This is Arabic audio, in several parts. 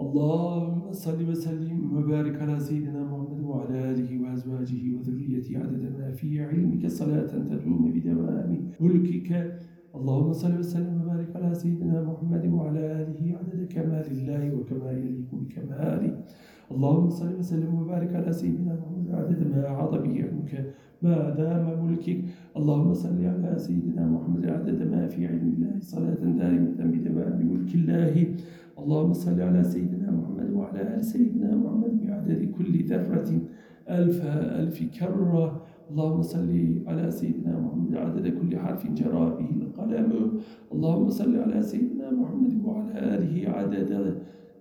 اللهم صل وسلم وبارك على سيدنا محمد وعلى آله وأزواجه وذريته عدد ما في علمك صلاة تدوم بدوام ملكك. اللهم صل وسلم وبارك على سيدنا محمد وعلى آله عدد كمال الله وكما يليق بكماله. اللهم صل وسلم وبارك على سيدنا محمد عدد ما أعاض به علمك ما دام ملكك. اللهم صل على سيدنا محمد عدد ما في علم الله صلاة دائمة بدوام ملك الله. اللهم صل على سيدنا محمد وعلى آل سيدنا محمد بعدد كل ذرة. ألف ألف كرة. اللهم صل على سيدنا محمد عدد كل حرف جرى به القلم اللهم صل على سيدنا محمد وعلى آله عدد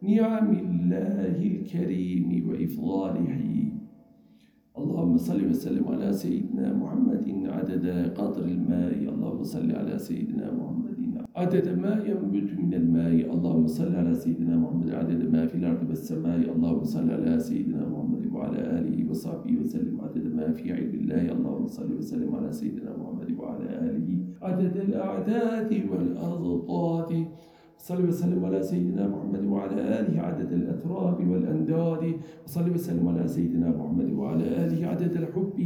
نعم الله الكريم وإفضاله. اللهم صل وسلم على سيدنا محمد عدد قطر الماء. اللهم صل على سيدنا محمد عدد ما ينبت من الماء. اللهم صل على سيدنا محمد. عدد ما في الأرض والسماء. اللهم صل على سيدنا محمد وعلى آله وصحبه وسلم. عدد ما في علم الله. اللهم صل وسلم على سيدنا محمد وعلى آله. عدد الأعداد والأضداد صل وسلم على سيدنا محمد وعلى آله. عدد الأتراب والأنداد. وصل وسلم على سيدنا محمد وعلى آله. عدد الحب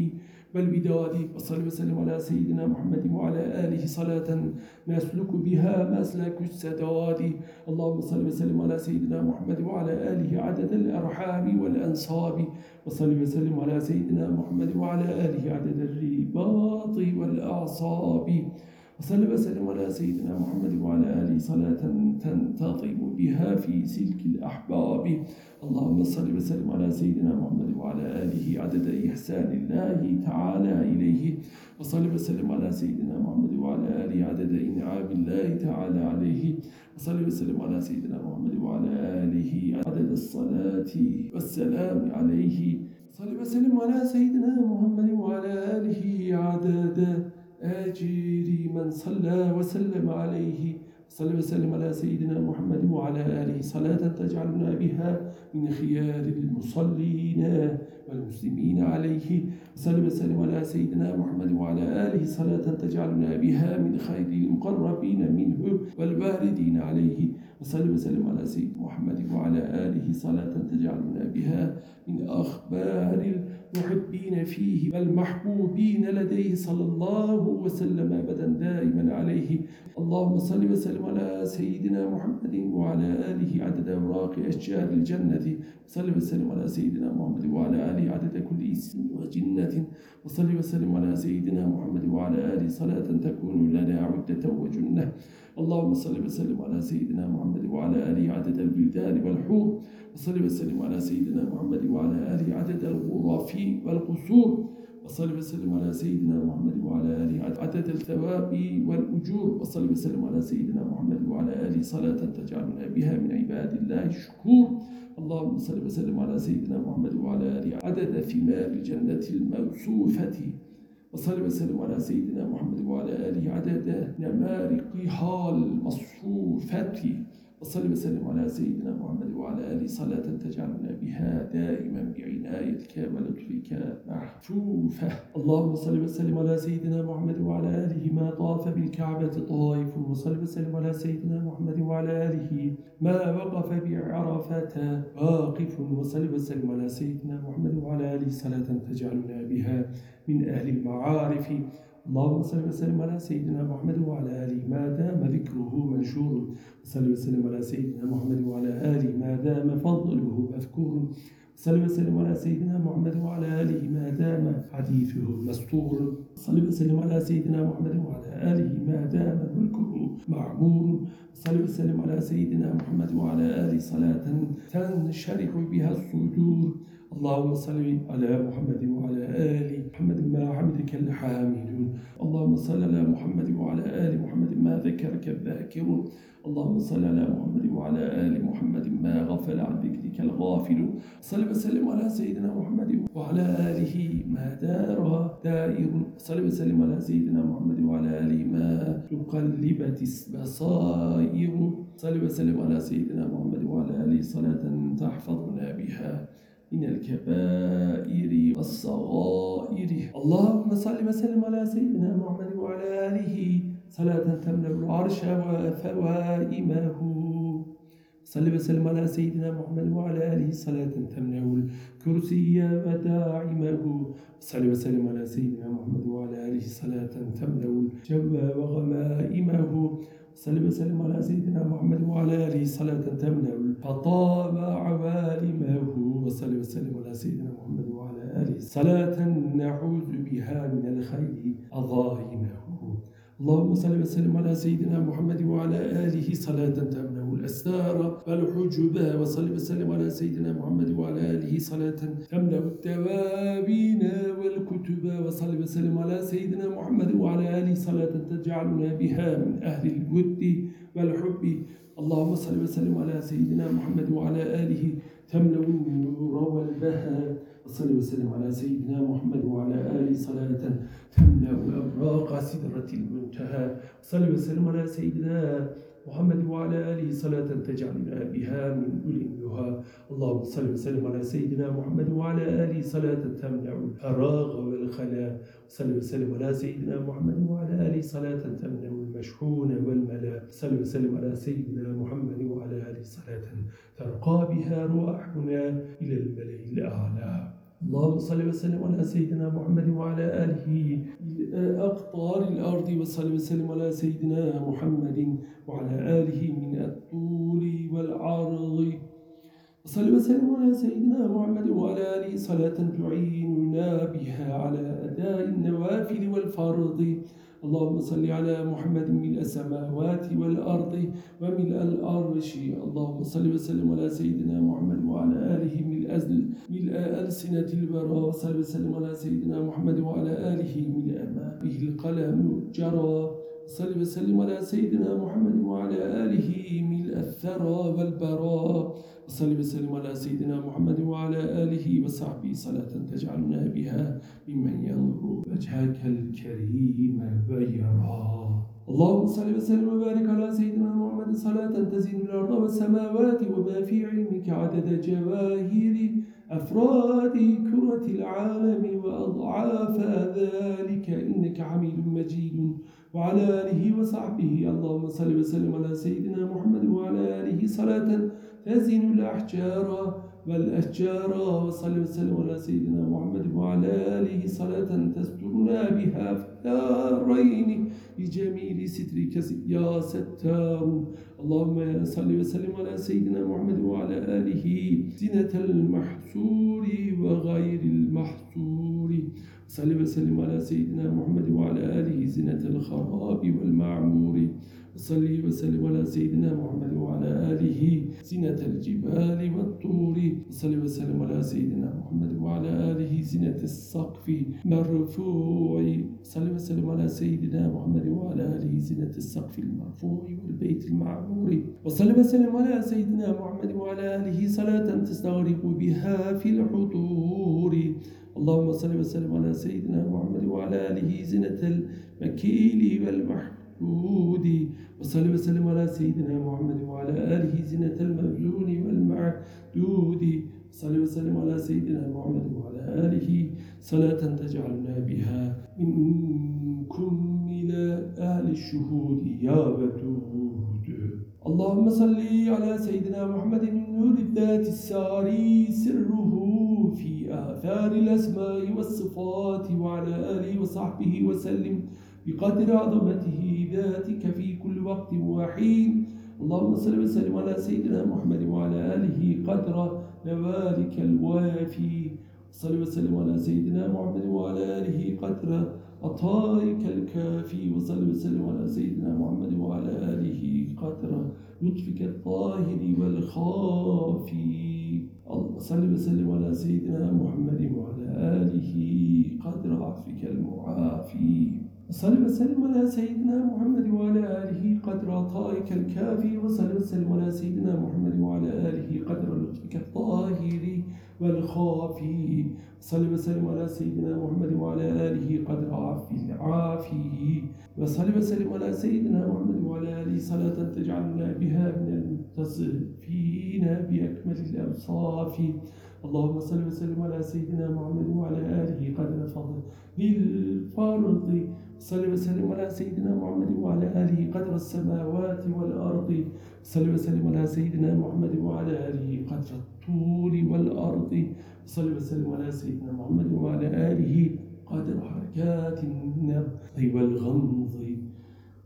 والوداد وصل وسلم على سيدنا محمد وعلى آله صلاة نسلك بها مسلك السداد اللهم صل وسلم على سيدنا محمد وعلى آله عدد الأرحام والأنصاب. وصل وسلم على سيدنا محمد وعلى آله عدد الرباط والأعصاب. وصلى وسلم على سيدنا محمد وعلى آله صلاة تنتظم بها في سلك الأحباب. اللهم صل وسلم على سيدنا محمد وعلى آله عدد إحسان الله تعالى إليه. وصل وسلم على سيدنا محمد وعلى آله عدد إنعام الله تعالى عليه. وصل وسلم على سيدنا محمد وعلى آله عدد الصلاة والسلام عليه. صل وسلم على سيدنا محمد وعلى آله عدد أجير من صلى وسلم عليه. صلى وسلم على سيدنا محمد وعلى آله صلاة تجعلنا بها من خيار المصلين والمسلمين عليه. صلى وسلم على سيدنا محمد وعلى آله صلاة تجعلنا بها من خير المقربين منه والواردين عليه. وصلى وسلم على سيدنا محمد وعلى آله صلاة تجعلنا بها من أخبار المحبين فيه والمحبوبين لديه صلى الله وسلم أبدا دائما عليه. اللهم صل وسلم على سيدنا محمد وعلى آله عدد أوراق أشجار الجنة. صل وسلم على سيدنا محمد وعلى آله عدد كل اسم وجنة. وصل وسلم على سيدنا محمد وعلى آله صلاة تكون لنا عدة وجنة. اللهم صل وسلم على سيدنا محمد وعلى آله عدد البلدان والحور. وصل وسلم على سيدنا محمد وعلى آله عدد الغرف والقصور. وصل وسلم على سيدنا محمد وعلى آله عدد الثواب والأجور. وصل وسلم على سيدنا محمد وعلى آله صلاة تجعلنا بها من عباد الله الشكور. اللهم صل وسلم على سيدنا محمد وعلى آله عدد ثمار الجنة الموصوفة. وصل وسلم على سيدنا محمد وعلى آله عدد نمارقها المصفوفة وصل وسلم على سيدنا محمد وعلى آله. صلاة تجعلنا بها دائما بعنايتك ولطفك محفوفة اللهم صل وسلم على سيدنا محمد وعلى آله ما طاف بالكعبة طائف. وصل وسلم على سيدنا محمد وعلى آله ما وقف بعرفة واقف. وصل وسلم على سيدنا محمد وعلى آله. صلاة تجعلنا بها من أهل المعارف. اللهم صل وسلم على سيدنا محمد وعلى آله ما دام ذكره منشور. صل وسلم على سيدنا محمد وعلى آله ما دام فضله مذكور. صل وسلم على سيدنا محمد وعلى آله ما دام حديثه مستور. صل وسلم على سيدنا محمد وعلى آله ما دام ملكه معمور. صل وسلم على سيدنا محمد وعلى آله صلاة تنشرح بها الصدور. اللهم صل على محمد وعلى آل محمد ما حمدك الحامدون اللهم صل على محمد وعلى آل محمد ما ذكرك الذاكرون. اللهم صل على محمد وعلى آل محمد ما غفل عن ذكرك الغافل صل وسلم على سيدنا محمد وعلى آله ما دار دائر صل وسلم على سيدنا محمد وعلى آله ما تقلبت البصائر. صل وسلم على سيدنا محمد وعلى آله صلاة تحفظنا بها. من الكبائر والصغائر. اللهم صل وسلم على سيدنا محمد وعلى آله. صلاة تملأ العرش وثوائمه صل وسلم على سيدنا محمد وعلى آله. صلاة تمنع الكرسي وداعمه. صل وسلم على سيدنا محمد وعلى آله. صلاة تمنع الجو وغمائمه. صل وسلم على سيدنا محمد وعلى آله صلاة تمنع الفطام عوالمه. وسلم على سيدنا محمد وعلى آله صلاة نعوذ بها من الخير أظاهمه اللهم صل وسلم على سيدنا محمد وعلى آله صلاة تمنع الأسرار والحجب وصل وسلم على سيدنا محمد وعلى آله صلاة تمنع الدوابين والكتب وصل وسلم على سيدنا محمد وعلى آله صلاة تجعلنا بها من أهل الود والحب. اللهم صل وسلم على سيدنا محمد وعلى آله تملأ النور والبهاء. وصل وسلم على سيدنا محمد وعلى آله صلاة تملأ أبراق سدرة المنتهى. وصل وسلم على سيدنا محمد وعلى آله صلاة تجعلنا بها من أولي النهى اللهم صل وسلم على سيدنا محمد وعلى آله صلاة تمنع الفراغ والخلاء. صل وسلم على سيدنا محمد وعلى آله صلاة تمنع المشحون والملا صل وسلم على سيدنا محمد وعلى آله صلاة ترقى بها رواحنا إلى الملأ الأعلى. اللهم صل وسلم على سيدنا محمد وعلى آله أقطار الأرض وصل وسلم على سيدنا محمد وعلى آله من الطول والعرض. وصل وسلم على سيدنا محمد وعلى آله صلاة تعيننا بها على أداء النوافل والفرض. اللهم صل على محمد ملء السماوات والأرض وملء الأرش. اللهم صل وسلم على سيدنا محمد وعلى آله ملء ألسنة البراء وصل وسلم على سيدنا محمد وعلى آله ملء ما به القلم جرى صل وسلم على سيدنا محمد وعلى آله ملء الثرى والبراء وصل وسلم على سيدنا محمد وعلى آله وصحبه صلاة تجعلنا بها ممن ينظر وجهك الكريم ويرى اللهم صل وسلم وبارك على سيدنا محمد صلاة تزين الأرض والسماوات وما في علمك عدد جواهر أفراد كرة العالم وأضعاف ذلك. إنك حميد مجيد. وعلى آله وصحبه. اللهم صل وسلم على سيدنا محمد وعلى آله صلاة تزن الأحجار. والأشجار وصل وسلم على سيدنا محمد وعلى آله صلاة تسترنا بها في الدارين بجميل سترك يا ستار. اللهم صل وسلم على سيدنا محمد وعلى آله زنة المحصور وغير المحصور صل وسلم على سيدنا محمد وعلى آله زنة الخراب والمعمور. وصلي وسلم على سيدنا محمد وعلى آله زنة الجبال والطور. وصلي وسلم على سيدنا محمد وعلى آله زنة السقف مرفوع صلي وسلم على سيدنا محمد وعلى آله زنة السقف المرفوع والبيت المعمور. وصلي وسلم على سيدنا محمد وعلى آله صلاة تستغرق بها في الحضور. اللهم صل وسلم على سيدنا محمد وعلى آله زنة المكيل والمحمود المحمود وصل وسلم على سيدنا محمد وعلى آله زنة المبزون والمعدود. صل وسلم على سيدنا محمد وعلى آله. صلاة تجعلنا بها منكم إلى أهل الشهود يا ودود. اللهم صل على سيدنا محمد النور الذات الساري سره في آثار الأسماء والصفات. وعلى آله وصحبه وسلم بقدر عظمته ذاتك في كل وقت وحين. اللهم صل وسلم على سيدنا محمد وعلى آله قدر نوالك الوافي. صل وسلم على سيدنا محمد وعلى آله قدر عطائك الكافي. وصل وسلم على سيدنا محمد وعلى آله قدر لطفك الطاهر والخافي. صل وسلم على سيدنا محمد وعلى آله قدر عفك المعافي. وصل وسلم على سيدنا محمد وعلى آله قدر عطائك الكافي وصل وسلم على سيدنا محمد وعلى آله قدر لطفك الطاهر والخافي. صل وسلم على سيدنا محمد وعلى آله قدر عافي العافي. وصل وسلم على سيدنا محمد وعلى آله صلاة تجعلنا بها من المتصفين بأكمل الأوصاف. اللهم صل وسلم على سيدنا محمد وعلى آله قدر فضل للفرض صل وسلم على سيدنا محمد وعلى آله قدر السماوات والأرض. صل وسلم على سيدنا محمد وعلى آله قدر الطول والأرض. صل وسلم على سيدنا محمد وعلى آله قدر حركات النقض والغمض.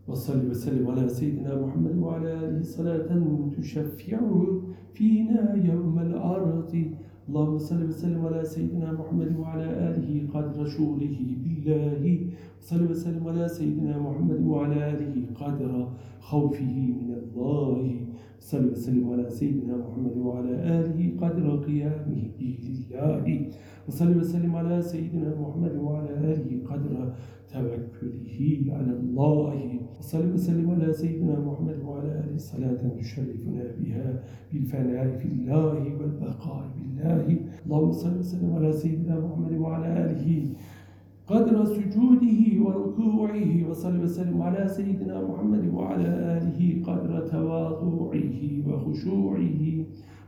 وصل وسلم على سيدنا محمد وعلى آله صلاة تشفعه فينا يوم العرض اللهم صل وسلم على سيدنا محمد وعلى آله قدر شغله بالله. صل وسلم على سيدنا محمد وعلى آله قدر خوفه من الله. صل وسلم على سيدنا محمد وعلى آله قدر قيامه لله وصل وسلم على سيدنا محمد وعلى آله قدر توكله على الله. وصل وسلم على سيدنا محمد وعلى آله صلاة تشرفنا بها بالفناء في الله والبقاء بالله. اللهم صل وسلم على سيدنا محمد وعلى آله. قدر سجوده وركوعه وصل وسلم على سيدنا محمد وعلى آله قدر تواضعه وخشوعه.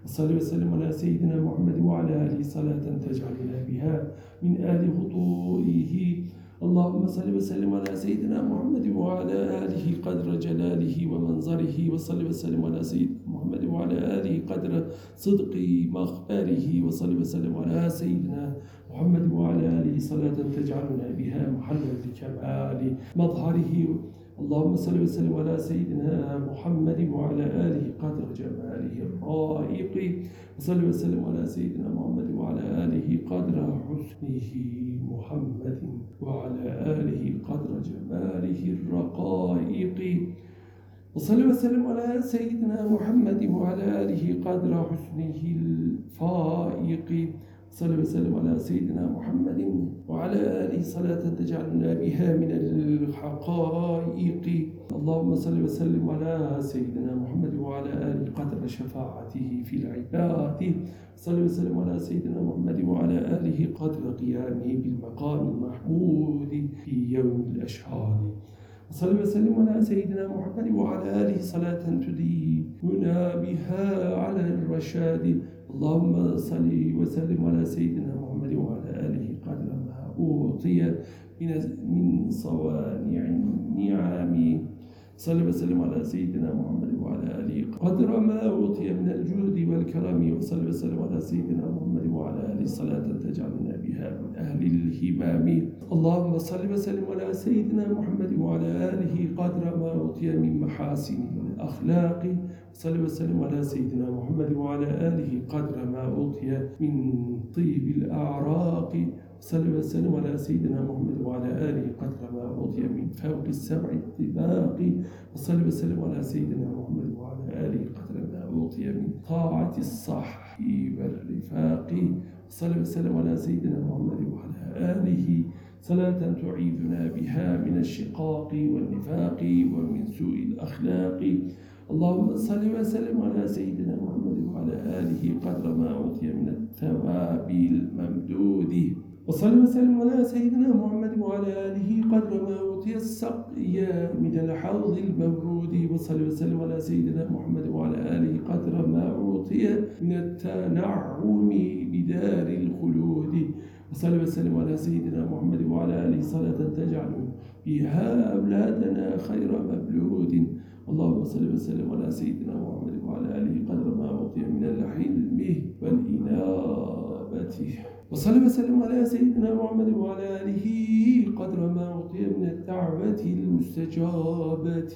وصل وسلم على سيدنا محمد وعلى آله صلاة تجعلنا بها من آل خطوئه. اللهم صل وسلم على سيدنا محمد وعلى آله قدر جلاله ومنظره وصل وسلم على سيدنا محمد وعلى آله قدر صدق مخبره وصل وسلم على سيدنا محمد وعلى آله. صلاة تجعلنا بها محلا لكمال مظهره. اللهم صل وسلم على سيدنا محمد وعلى آله قدر جماله الرائق. وصل وسلم على سيدنا محمد وعلى آله قدر حسنه. محمد وعلى آله قدر جماله الرقائق. وصل وسلم على سيدنا محمد وعلى آله قدر حسنه الفائق. صلى وسلم على سيدنا محمد وعلى آله صلاة تجعلنا بها من الحقائق. اللهم صل وسلم على سيدنا محمد وعلى آله قدر شفاعته في العباد. صلى وسلم على سيدنا محمد وعلى آله قدر قيامه بالمقام المحمود في يوم الأشهاد. صلى وسلم على سيدنا محمد وعلى آله صلاة تديمنا بها على الرشاد. اللهم صل وسلم على سيدنا محمد وعلى آله قدر ما أوطي من من صوانع النعم. صلى وسلم على سيدنا محمد وعلى آله. قدر ما أوتي من الجود والكرم وصلى وسلم على سيدنا محمد وعلى آله. صلاة تجعلنا بها من أهل الهمام. اللهم صل وسلم على سيدنا محمد وعلى آله. قدر ما أوتي من محاسن الأخلاق. صلى وسلم على سيدنا محمد وعلى آله. قدر ما أوتي من طيب الأعراق. صلى وسلم على سيدنا محمد وعلى آله قدر ما أوتي من فوق السبع الطباق وصلى وسلم على سيدنا محمد وعلى آله قدر ما أوتي من طاعة الصح والرفاق. صلى وسلم على سيدنا محمد وعلى آله صلاة تعيذنا بها من الشقاق والنفاق ومن سوء الأخلاق. اللهم صل وسلم على سيدنا محمد وعلى آله قدر ما أوتي من الثواب الممدود. وصل وسلم على سيدنا محمد وعلى آله قدر ما أوتي السقي من الحوض المورود وصل وسلم على سيدنا محمد وعلى آله قدر ما أوتي من التنعم بدار الخلود. وصل وسلم على سيدنا محمد وعلى آله صلاة تجعل بها أولادنا خير مبلود. اللهم صل وسلم على سيدنا محمد وعلى آله قدر ما أعطي من الحلم والإنابة. وصل وسلم على سيدنا محمد وعلى آله قدر ما أعطي من الدعوة المستجابة.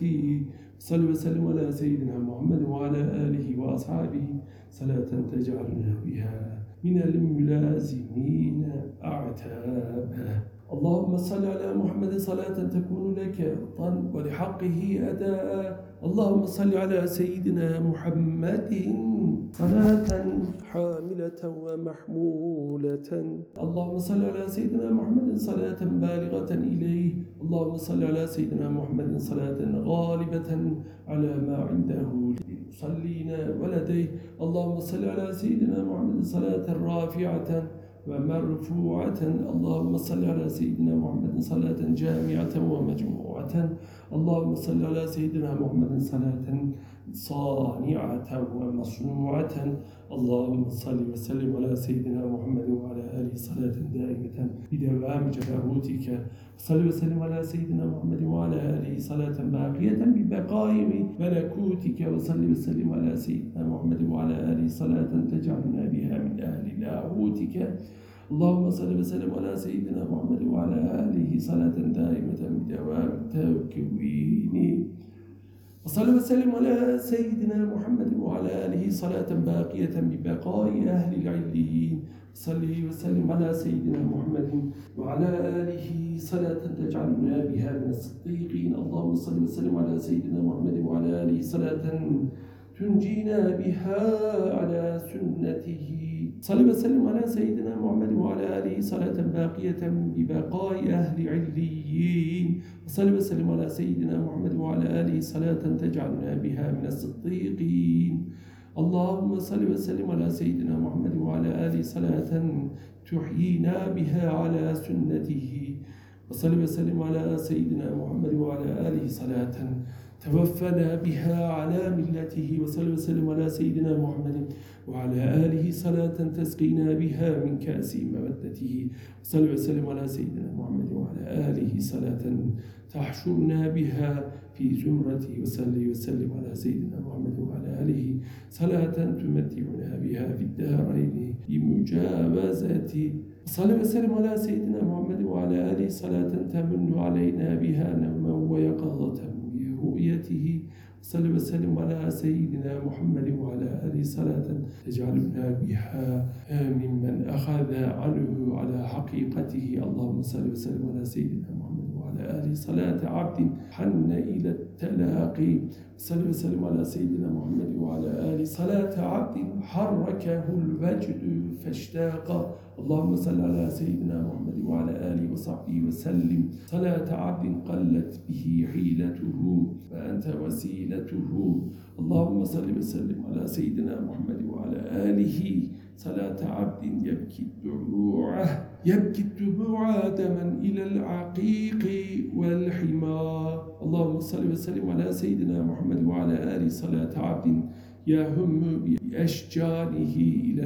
صل وسلم على سيدنا محمد وعلى آله وأصحابه. صلاة تجعلنا بها من الملازمين أعتابا. اللهم صل على محمد صلاة تكون لك رضا ولحقه أداء. اللهم صل على سيدنا محمد صلاة حاملة ومحمولة. اللهم صل على سيدنا محمد صلاة بالغة إليه. اللهم صل على سيدنا محمد صلاة غالبة على ما عنده للمصلين ولديه. اللهم صل على سيدنا محمد صلاة رافعة. ومرفوعة اللهم صل على سيدنا محمد صلاة جامعة ومجموعة. اللهم صل على سيدنا محمد صلاة صانعة ومصنوعة. اللهم صل وسلم على سيدنا محمد وعلى آله صلاة دائمة بدوام جبروتك صل وسلم على سيدنا محمد وعلى آله صلاة باقية ببقاء ملكوتك. وصل وسلم على سيدنا محمد وعلى آله صلاة تجعلنا بها من أهل لاهوتك اللهم صل وسلم على سيدنا محمد وعلى آله صلاة دائمة بدوام تكويني وصلى وسلم على سيدنا محمد وعلى آله صلاة باقية ببقاء أهل العليين. صلي وسلم على سيدنا محمد وعلى آله صلاة تجعلنا بها من الصديقين. اللهم صل وسلم على سيدنا محمد وعلى آله صلاة تنجينا بها على سنته صلى وسلم على سيدنا محمد وعلى آله صلاة باقية ببقاء أهل عليين وصلى وسلم على سيدنا محمد وعلى آله صلاة تجعلنا بها من الصديقين. اللهم صل وسلم على سيدنا محمد وعلى آله صلاة تحيينا بها على سنته وصل وسلم على سيدنا محمد وعلى آله صلاة توفنا بها على ملته وصل وسلم على سيدنا محمد وعلى آله صلاة تسقينا بها من كأس مودته. وصل وسلم على سيدنا محمد وعلى آله صلاة تحشرنا بها في زمرته وصل وسلم على سيدنا محمد وعلى آله صلاة تمتعنا بها في الدارين بمجاوزة. صلى وسلم على سيدنا محمد وعلى آله صلاة تمن علينا بها نوما ويقظة. برؤيته. صلى وسلم على سيدنا محمد وعلى آله صلاة تجعلنا بها ممن أخذ عنه على حقيقته. اللهم صل وسلم على سيدنا محمد وعلى آله صلاة عبد حن إلى التلاقي. صل وسلم على سيدنا محمد وعلى آله صلاة عبد حركه الوجد فاشتاق. اللهم صل على سيدنا محمد وعلى آله وصحبه وسلم. صلاة عبد قلت به حيلته فأنت وسيلته. اللهم صل وسلم على سيدنا محمد وعلى آله. صلاة عبد يبكي الدموع يبكي الدموع دما إلى العقيق والحمار. اللهم صل وسلم على سيدنا محمد وعلى آله. صلاة عبد يهم بأشجانه إلى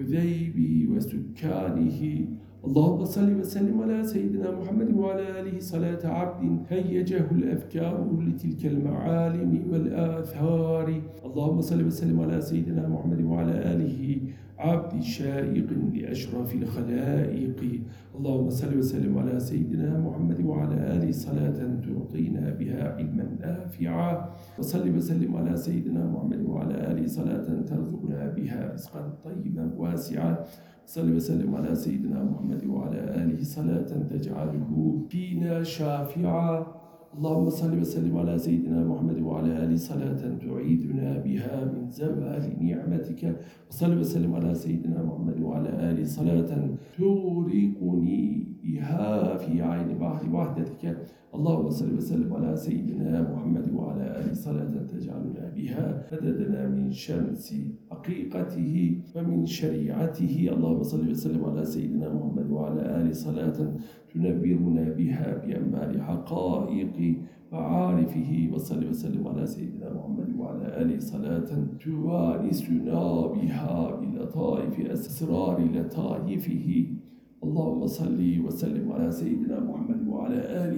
العذيب وسكانه اللهم صل وسلم على سيدنا محمد وعلى آله صلاة عبد هيجه الأفكار لتلك المعالم والآثار. اللهم صل وسلم على سيدنا محمد وعلى آله عبد شائق لأشرف الخلائق. اللهم صل وسلم على سيدنا محمد وعلى آله صلاة تعطينا بها علما نافعا. وصل وسلم على سيدنا محمد وعلى آله صلاة ترزقنا بها رزقا طيبا واسعا. صل وسلم على سيدنا محمد وعلى آله صلاة تجعله فينا شافعا. اللهم صل وسلم على سيدنا محمد وعلى آله صلاة تعيدنا بها من زوال نعمتك. وصل وسلم على سيدنا محمد وعلى آله صلاة تغرقني بها في عين بحر وحدتك. اللهم صل وسلم على سيدنا محمد وعلى آله صلاة تجعلنا بها. مددنا من شمس حقيقته ومن شريعته. اللهم صل وسلم على سيدنا محمد وعلى آله صلاة تنبرنا بها بأنبار حقائق وعارفه. وصل وسلم على سيدنا محمد وعلى آله صلاة توارثنا بها بلطائف أسرار لطائفه. اللهم صل وسلم على سيدنا محمد وعلى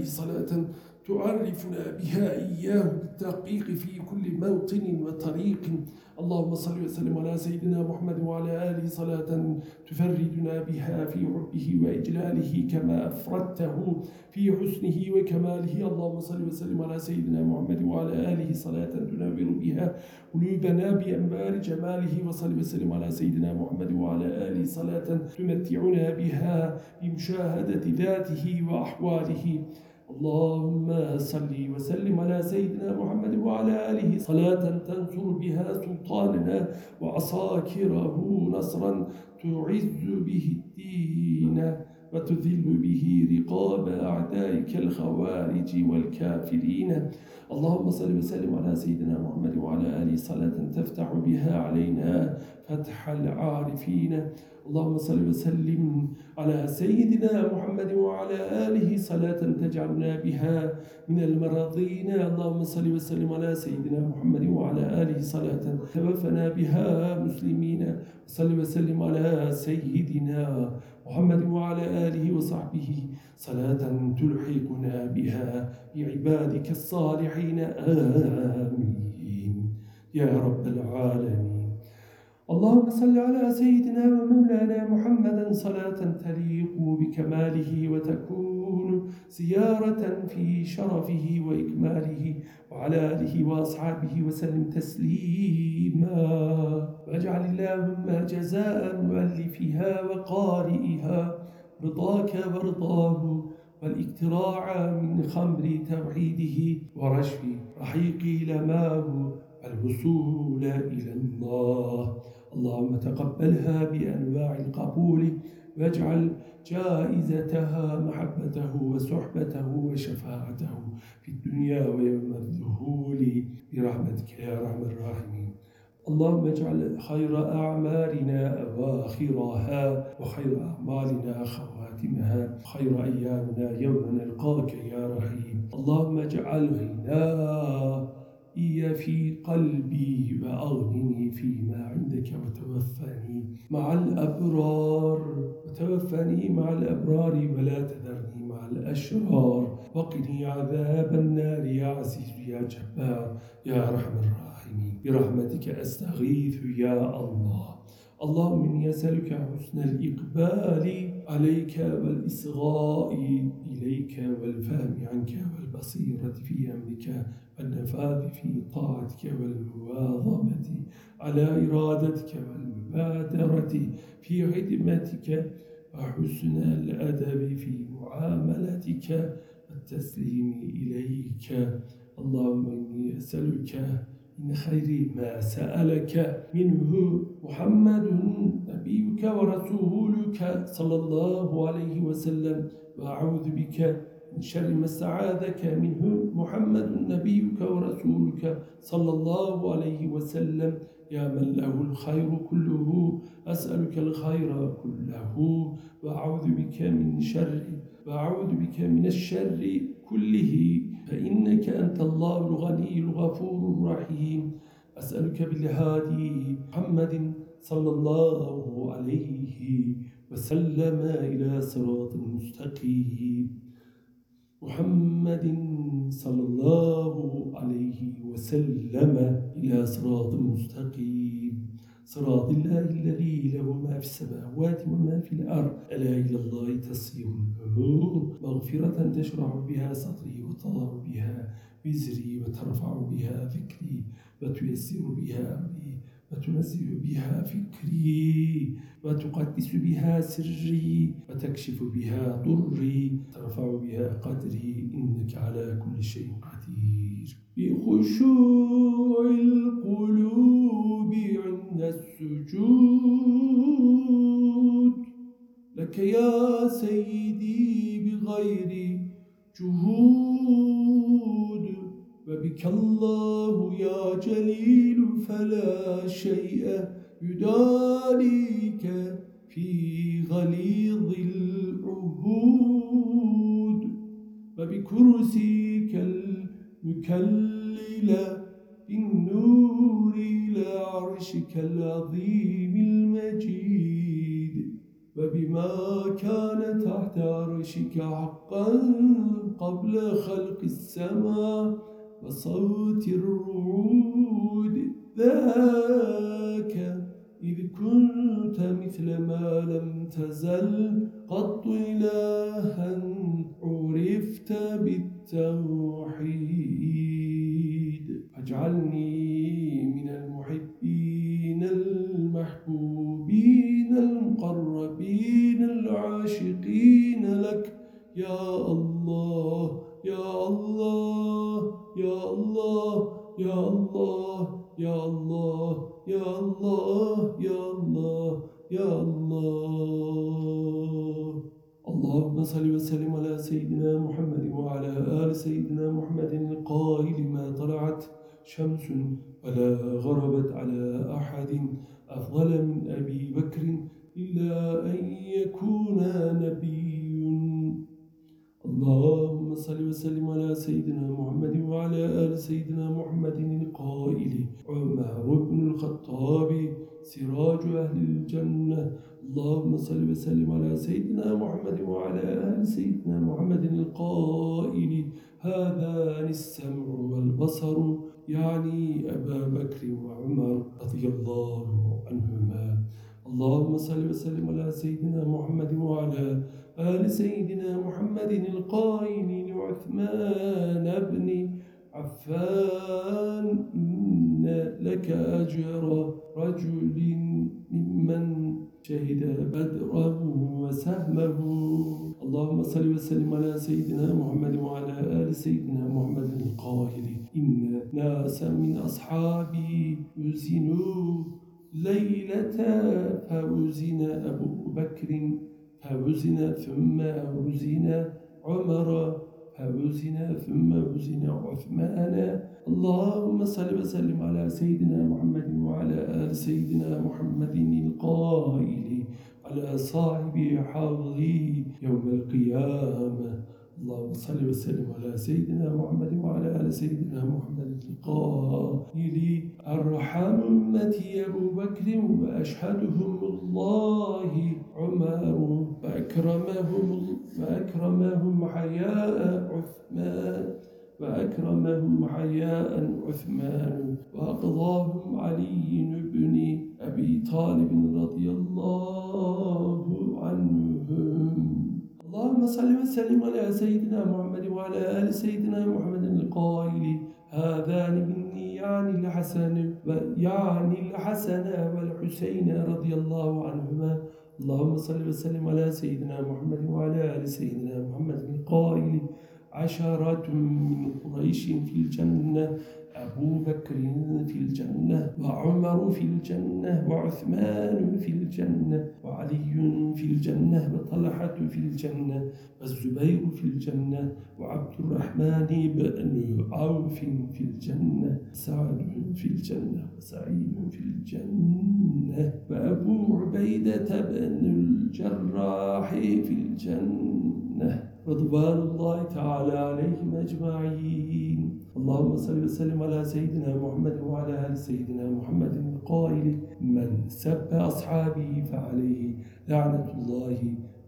صلاة تعرفنا بها إياه بالتحقيق في كل موطن وطريق. اللهم صل وسلم على سيدنا محمد وعلى آله صلاة تفردنا بها في حبه وإجلاله كما أفردته في حسنه وكماله. اللهم صل وسلم على سيدنا محمد وعلى آله صلاة تنور بها قلوبنا بأنبار جماله. وصل وسلم على سيدنا محمد وعلى آله صلاة تمتعنا بها بمشاهدة ذاته وأحواله. اللهم صل وسلم على سيدنا محمد وعلى آله. صلاة تنصر بها سلطاننا وعساكره نصرا تعز به الدين. وتذل به رقاب أعدائك الخوارج والكافرين. اللهم صل وسلم على سيدنا محمد وعلى آله صلاة تفتح بها علينا فتح العارفين. اللهم صل وسلم على سيدنا محمد وعلى آله صلاة تجعلنا بها من المراضين اللهم صل وسلم على سيدنا محمد وعلى آله صلاة توفنا بها مسلمين. صل وسلم على سيدنا محمد وعلى آله وصحبه صلاة تلحقنا بها بعبادك الصالحين آمين. يا رب العالمين. اللهم صل على سيدنا ومولانا محمدا صلاة تليق بكماله وتكون زيارة في شرفه وإكماله وعلى آله وأصحابه وسلم تسليما. واجعل اللهم جزاء مؤلفها وقارئها رضاك ورضاه والاقتراع من خمر توحيده ورشف رحيق لماه الوصول إلى الله. اللهم تقبلها بأنواع القبول واجعل جائزتها محبته وصحبته وشفاعته في الدنيا ويوم الذهول. برحمتك يا أرحم الراحمين. اللهم اجعل خير أعمالنا أواخرها وخير أعمالنا خواتمها خير أيامنا يوم نلقاك يا رحيم. اللهم اجعل غناها إي في قلبي وأغنني فيما عندك وتوفني مع الأبرار. وتوفني مع الأبرار ولا تذرني مع الأشرار. وقني عذاب النار يا عزيز يا جبار يا أرحم الراحمين. برحمتك أستغيث يا الله. اللهم إني أسألك حسن الإقبال عليك والإصغاء إليك والفهم عنك والبصيرة في أمرك. والنفاذ في طاعتك والمواظبة على إرادتك والمبادرة في خدمتك وحسن الأدب في معاملتك والتسليم إليك. اللهم إني أسألك من خير ما سألك منه محمد نبيك ورسولك صلى الله عليه وسلم. وأعوذ بك من شر ما استعاذك منه محمد نبيك ورسولك صلى الله عليه وسلم. يا من له الخير كله أسألك الخير كله. وأعوذ بك من شر وأعوذ بك من الشر كله. فإنك أنت الله الغني الغفور الرحيم. أسألك بالهادي محمد صلى الله عليه وسلم إلى صراط مستقيم. محمد صلى الله عليه وسلم إلى صراط مستقيم. صراط الله الذي له ما في السماوات وما في الأرض. ألا إلى الله تصير الأمور. مغفرة تشرح بها صدري وتضع بها وزري وترفع بها ذكري وتيسر بها أمري. وتنزل بها فكري وتقدس بها سري وتكشف بها ضري ترفع بها قدري إنك على كل شيء قدير. بخشوع القلوب عند السجود. لك يا سيدي بغير جهود. وبك الله يا جليل فلا شيء يداريك في غليظ العهود وبكرسيك المكلل بالنور إلى عرشك العظيم المجيد وبما كان تحت عرشك حقا قبل خلق السماء وصوت الرعود ذاك إذ كنت مثل ما لم تزل قط إلها عرفت بالتوحيد. اجعلني من المحبين المحبوبين المقربين العاشقين لك يا الله. ولا غربت على أحد أفضل من أبي بكر إلا أن يكون نبي. اللهم صل وسلم على سيدنا محمد وعلى آل سيدنا محمد القائل. عمر بن الخطاب سراج أهل الجنة. اللهم صل وسلم على سيدنا محمد وعلى آل سيدنا محمد القائل. هذان السمع والبصر يعني أبا بكر وعمر رضي الله عنهما. اللهم صل وسلم على سيدنا محمد وعلى آل سيدنا محمد القائل لعثمان بن عفان إن لك أجر رجل ممن شهد بدرا وسهمه. اللهم صل وسلم على سيدنا محمد وعلى آل سيدنا محمد القائل. إن ناسا من أصحابي يزنوا ليلة فوزن أبو بكر فوزن ثم وزن عمر فوزن ثم وزن عثمان. اللهم صل وسلم على سيدنا محمد وعلى آل سيدنا محمد القائل على صاحب حوضه يوم القيامة. اللهم صل وسلم على سيدنا محمد وعلى آل سيدنا محمد القائل أمتي أبو بكر وأشهدهم الله عمر وأكرمهم, وأكرمهم حياء عثمان وأكرمهم حياء عثمان وأقضاهم علي بن أبي طالب رضي الله عنهم اللهم صل وسلم على سيدنا محمد وعلى آل سيدنا محمد القائل هذان مني يعني الحسن يعني الحسن والحسين رضي الله عنهما. اللهم صل وسلم على سيدنا محمد وعلى آل سيدنا محمد القائل. عشرة من قريش في الجنة. أبو بكر في الجنة وعمر في الجنة وعثمان في الجنة وعلي في الجنة وطلحة في الجنة والزبير في الجنة وعبد الرحمن بن عوف في الجنة سعد في الجنة وسعيد في الجنة وأبو عبيدة بن الجراح في الجنة. رضوان الله تعالى عليهم أجمعين. اللهم صل وسلم على سيدنا محمد وعلى آل سيدنا محمد القائل من سب أصحابي فعليه لعنة الله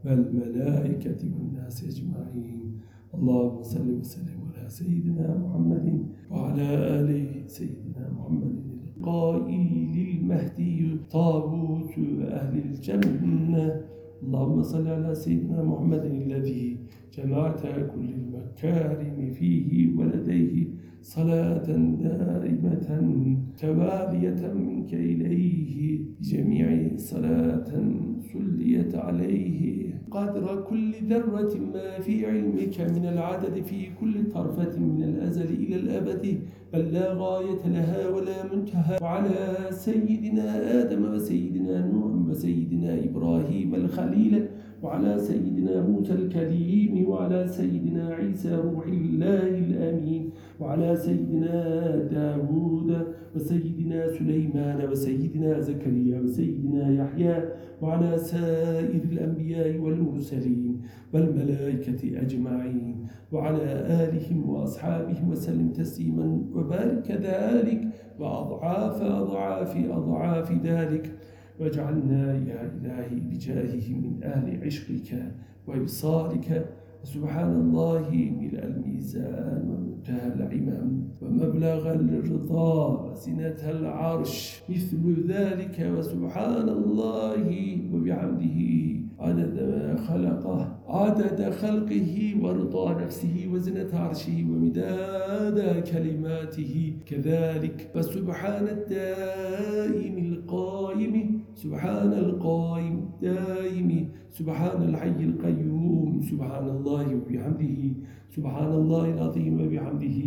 والملائكة والناس أجمعين. اللهم صل وسلم على سيدنا محمد وعلى آله سيدنا محمد القائل المهدي طابوت أهل الجنة. اللهم صل على سيدنا محمد الذي جمعت كل المكارم فيه ولديه صلاة دائمة توالية منك إليه جميع صلاة سليت عليه. قدر كل ذرة ما في علمك من العدد في كل طرفة من الأزل إلى الأبد. بل لا غاية لها ولا منتهى. وعلى سيدنا آدم وسيدنا نوح وسيدنا إبراهيم الخليل وعلى سيدنا موسى الكريم وعلى سيدنا عيسى روح الله الأمين وعلى سيدنا داود وسيدنا سليمان وسيدنا زكريا وسيدنا يحيى وعلى سائر الأنبياء والمرسلين والملائكة أجمعين وعلى آلهم وأصحابهم وسلم تسليما وبارك ذلك وأضعاف أضعاف أضعاف ذلك واجعلنا يا إلهي بجاهه من أهل عشقك وإبصارك. سبحان الله ملء الميزان ومنتهى العمام ومبلغ الرضا وزنة العرش. مثل ذلك وسبحان الله وبحمده. عدد ما خلقه عدد خلقه ورضا نفسه وزنة عرشه ومداد كلماته. كذلك فسبحان الدائم القائم سبحان القائم الدائم سبحان الحي القيوم سبحان الله وبحمده سبحان الله العظيم وبحمده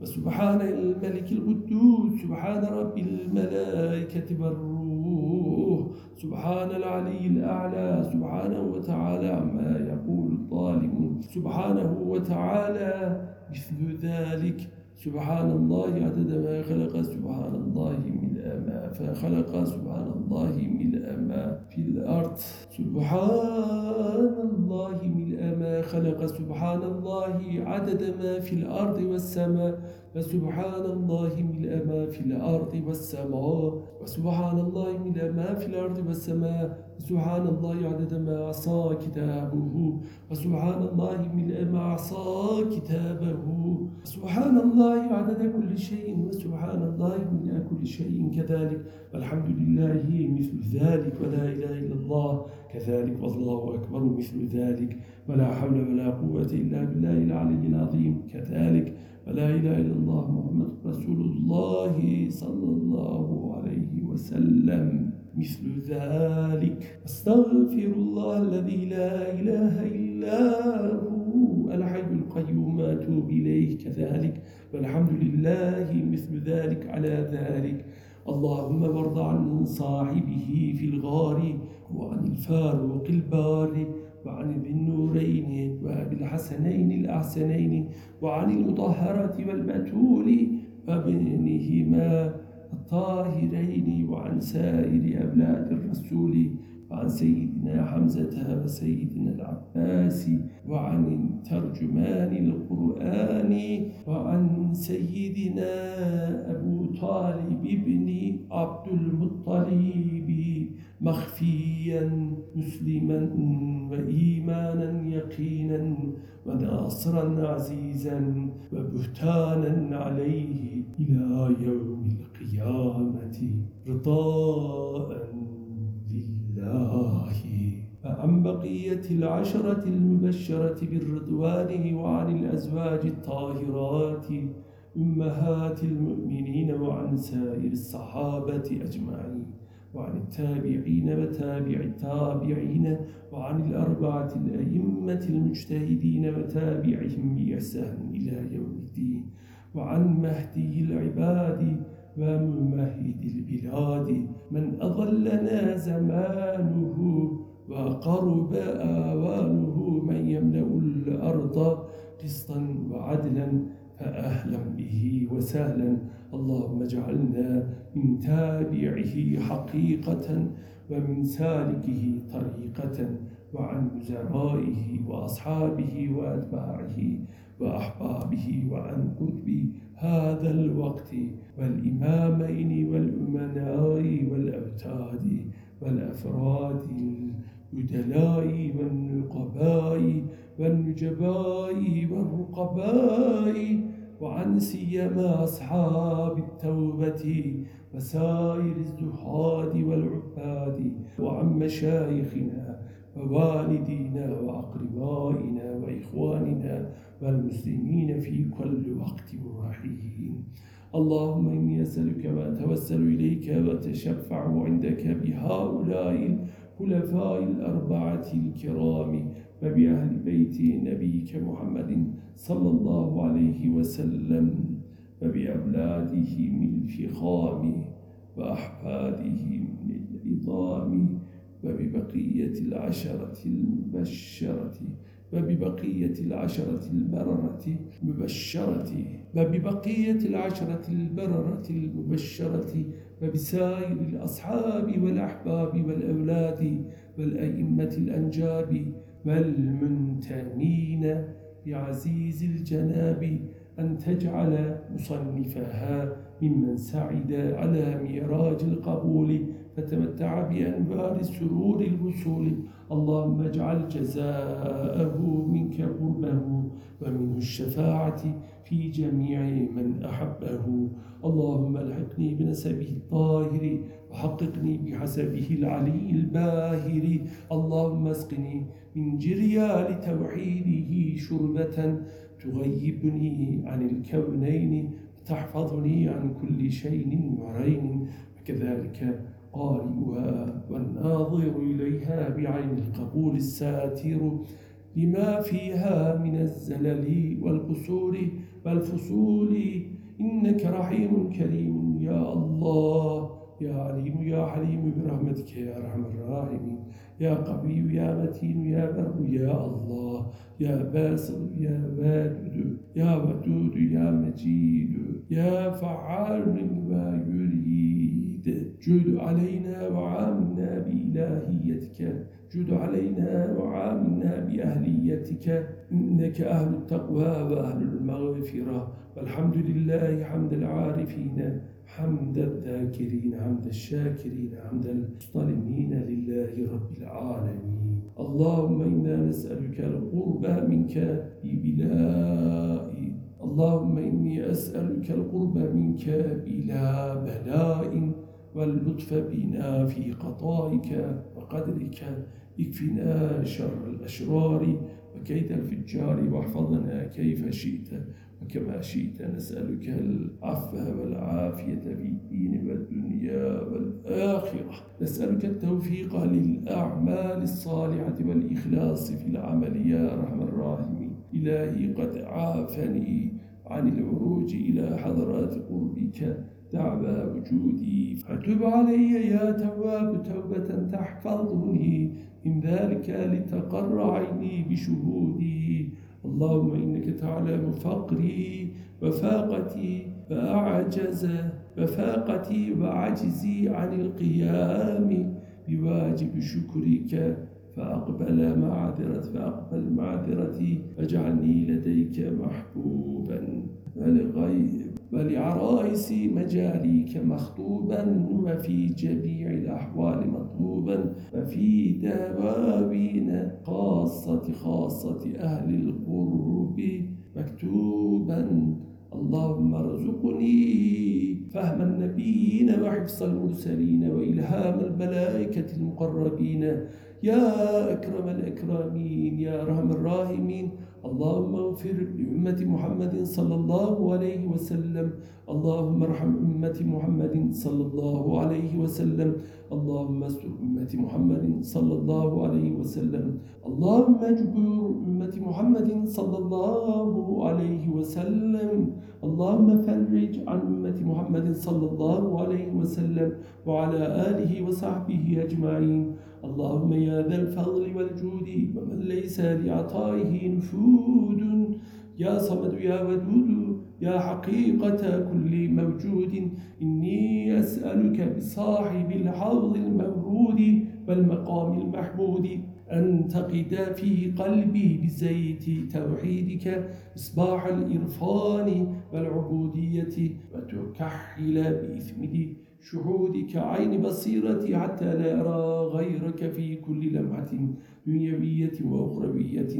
وسبحان الملك القدوس سبحان رب الملائكة والروح. سبحان العلي الأعلى سبحانه وتعالى عما يقول الظالمون. سبحانه وتعالى مثل ذلك. سبحان الله عدد ما خلق. سبحان الله ملء ما فخلق سبحان الله ملء ما في الأرض. سبحان الله ملء ما خلق. سبحان الله عدد ما في الأرض والسماء. فسبحان الله ملء ما في الأرض والسماء وسبحان الله ملء ما في الأرض والسماء سبحان الله عدد ما عصى كتابه وسبحان الله ملء ما عصى كتابه سبحان الله عدد كل شيء وسبحان الله ملء كل شيء كذلك. والحمد لله مثل ذلك ولا إله إلا الله كذلك والله أكبر مثل ذلك. ولا حول ولا قوة إلا بالله العلي العظيم كذلك. ولا إله إلا الله محمد رسول الله صلى الله عليه وسلم. مثل ذلك. أستغفر الله الذي لا إله إلا هو. الحي القيوم. أتوب إليه. كذلك. والحمد لله. مثل ذلك. على ذلك. اللهم وارض عن صاحبه في الغار. وعن الفاروق البار وعن ذي النورين وأبي الحسنين الأحسنين وعن المطهرة والبتول وابنهما الطاهرين وعن سائر أولاد الرسول وعن سيدنا حمزة وسيدنا العباس وعن ترجمان القرآن وعن سيدنا أبو طالب بن عبد المطلب مخفيا مسلما وإيمانا يقينا وناصرا عزيزا وبهتانا عليه إلى يوم القيامة رضاء لله. فعن بقية العشرة المبشرة بالرضوان وعن الأزواج الطاهرات أمهات المؤمنين وعن سائر الصحابة أجمعين. وعن التابعين وتابع التابعين وعن الأربعة الأئمة المجتهدين وتابعهم بإحسان إلى يوم الدين وعن مهدي العباد وممهد البلاد من أظلنا زمانه وقرب آوانه من يملأ الأرض قسطا وعدلا فأهلا به وسهلا اللهم اجعلنا من تابعه حقيقة ومن سالكه طريقة وعن وزرائه وأصحابه وأتباعه وأحبابه وعن قطب هذا الوقت والإمامين والأمناء والأوتاد والأفراد البدلاء والنقباء والنجباء والرقباء وعن سيما أصحاب التوبة وسائر الزهاد والعباد وعن مشايخنا ووالدينا وأقربائنا وإخواننا والمسلمين في كل وقت وحين. اللهم إني أسألك وأتوسل إليك وأتشفع عندك بهؤلاء الخلفاء الأربعة الكرام وبأهل بيت نبيك محمد صلى الله عليه وسلم وبأولادهم الفخام وأحفادهم العظام وببقية العشرة المبشرة وببقية العشرة البررة المبشرة وببقية العشرة البررة المبشرة وبسائر الأصحاب والأحباب والأولاد والأئمة الأنجاب والمنتمين بعزيز الجناب أن تجعل مصنفها ممن سعد على ميراج القبول فتمتع بأنبار السرور الوصول. اللهم اجعل جزاءه منك قربه ومنه الشفاعة في جميع من أحبه. اللهم الحقني بنسبه الطاهر وحققني بحسبه العلي الباهر. اللهم اسقني من جريال توحيده شربة تغيبني عن الكونين تحفظني عن كل شيء ورين وكذلك قارئها والناظر إليها بعين القبول الساتر لما فيها من الزلل والقصور والفصول. إنك رحيم كريم يا الله. يا عليم يا حليم برحمتك يا أرحم الراحمين. يا قوي يا متين يا بر يا الله. يا باسل يا واجد يا ودود يا مجيد. يا فعال لما يريد. جد علينا وعاملنا بإلهيتك جد علينا وعاملنا بأهليتك إنك أهل التقوى وأهل المغفرة. والحمد لله حمد العارفين حمد الذاكرين حمد الشاكرين حمد المستلمين لله رب العالمين. اللهم إنا نسألك القرب منك ببلاء. اللهم إني أسألك القرب منك بلا بلاء. واللطف بنا في قضائك وقدرك. اكفنا شر الأشرار وكيد الفجار واحفظنا كيف شئت وكما شئت. نسألك العفو والعافية في الدين والدنيا والآخرة. نسألك التوفيق للأعمال الصالحة والإخلاص في العمل يا أرحم الراحمين. إلهي قد عافني عن العروج إلى حضرات قربك. دعوى وجودي. فتب علي يا تواب توبة تحفظني. من ذلك لتقر عيني بشهودي. اللهم إنك تعلم فقري وفاقتي فأعجز وفاقتي وعجزي عن القيام بواجب شكرك. فأقبل معذرة فأقبل معذرتي واجعلني لديك محبوبا. ولغير ولعرائس مجاليك مخطوبا وفي جميع الأحوال مطلوبا. وفي دواوين خاصة خاصة أهل القرب. مكتوبا اللهم ارزقني فهم النبيين وحفظ المرسلين وإلهام الملائكة المقربين. يا أكرم الأكرمين يا أرحم الراحمين. اللهم اغفر لأمة محمد صلى الله عليه وسلم. اللهم ارحم أمة محمد صلى الله عليه وسلم. اللهم استر أمة محمد صلى الله عليه وسلم. اللهم اجبر أمة محمد صلى الله عليه وسلم. اللهم فرج عن أمة محمد صلى الله عليه وسلم وعلى آله وصحبه أجمعين. اللهم يا ذا الفضل والجود ومن ليس لعطائه نفود يا صمد يا ودود يا حقيقة كل موجود. إني أسألك بصاحب الحوض المورود والمقام المحمود. أن تقد في قلبي بزيت توحيدك إصباح الإرفان والعبودية وتكحل بإثمه. شهودك عين بصيرتي حتى لا أرى غيرك في كل لمحة دنيوية وأخروية.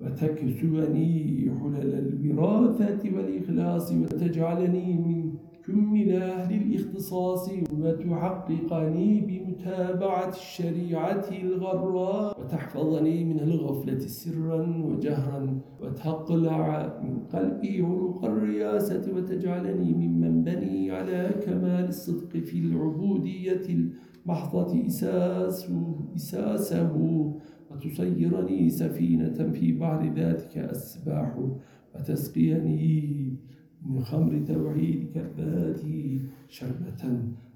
وتكسوني حلل الوراثة والإخلاص وتجعلني من كمل أهل الاختصاص وتحققني بمتابعة الشريعة الغراء. وتحفظني من الغفلة سرا وجهرا. وتقلع من قلبي عروق الرياسة. وتجعلني ممن بني على كمال الصدق في العبودية المحضة إساسه, إساسه. وتصيرني سفينة في بحر ذاتك أسباح. وتسقيني من خمر توحيدك الذاتي شربة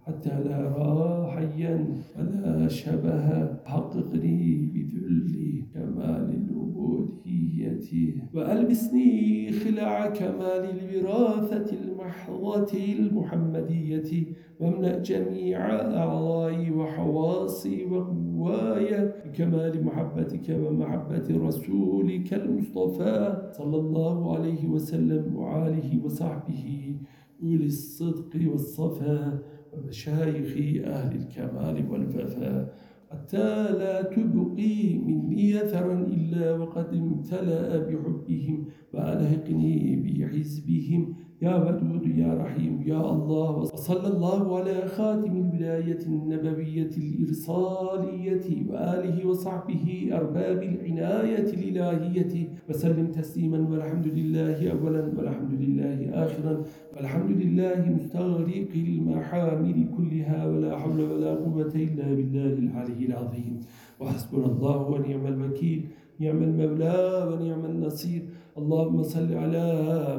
حتى لا أرى حيا ولا شبه. حققني بذل كمال العبودية وألبسني خلع كمال الوراثة المحضة المحمدية واملأ جميع أعضائي وحواصي وقواي بكمال محبتك ومحبة رسولك المصطفى. صلى الله عليه وسلم وعاله وصحبه أولي الصدق والصفا ومشايخ أهل الكمال والففا حتى لا تبقي مني أثرا إلا وقد امتلأ بحبهم وألهقني بحزبهم. يا ودود يا رحيم يا الله. وصلى الله على خاتم الولاية النبوية الإرسالية وآله وصحبه أرباب العناية الإلهية. وسلم تسليما والحمد لله أولا والحمد لله آخرا. والحمد لله مستغرق المحامل كلها ولا حول ولا قوة إلا بالله العلي العظيم. وحسبنا الله ونعم الوكيل نعم المولى ونعم النصير. اللهم صل على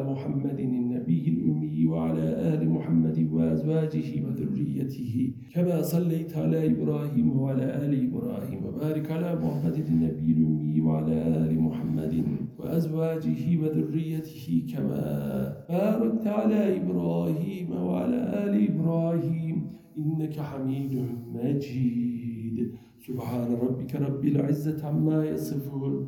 محمد النبي الأمي وعلى آل محمد وأزواجه وذريته كما صليت على إبراهيم وعلى آل إبراهيم وبارك على محمد النبي الأمي وعلى آل محمد وأزواجه وذريته كما باركت على إبراهيم وعلى آل إبراهيم إنك حميد مجيد. سبحان ربك رب العزة عما يصفون.